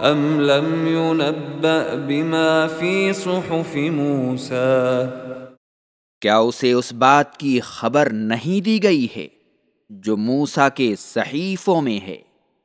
ام لم ينبأ بما في صحف موسى کیا اسے اس بات کی خبر نہیں دی گئی ہے جو موسا کے صحیفوں میں ہے؟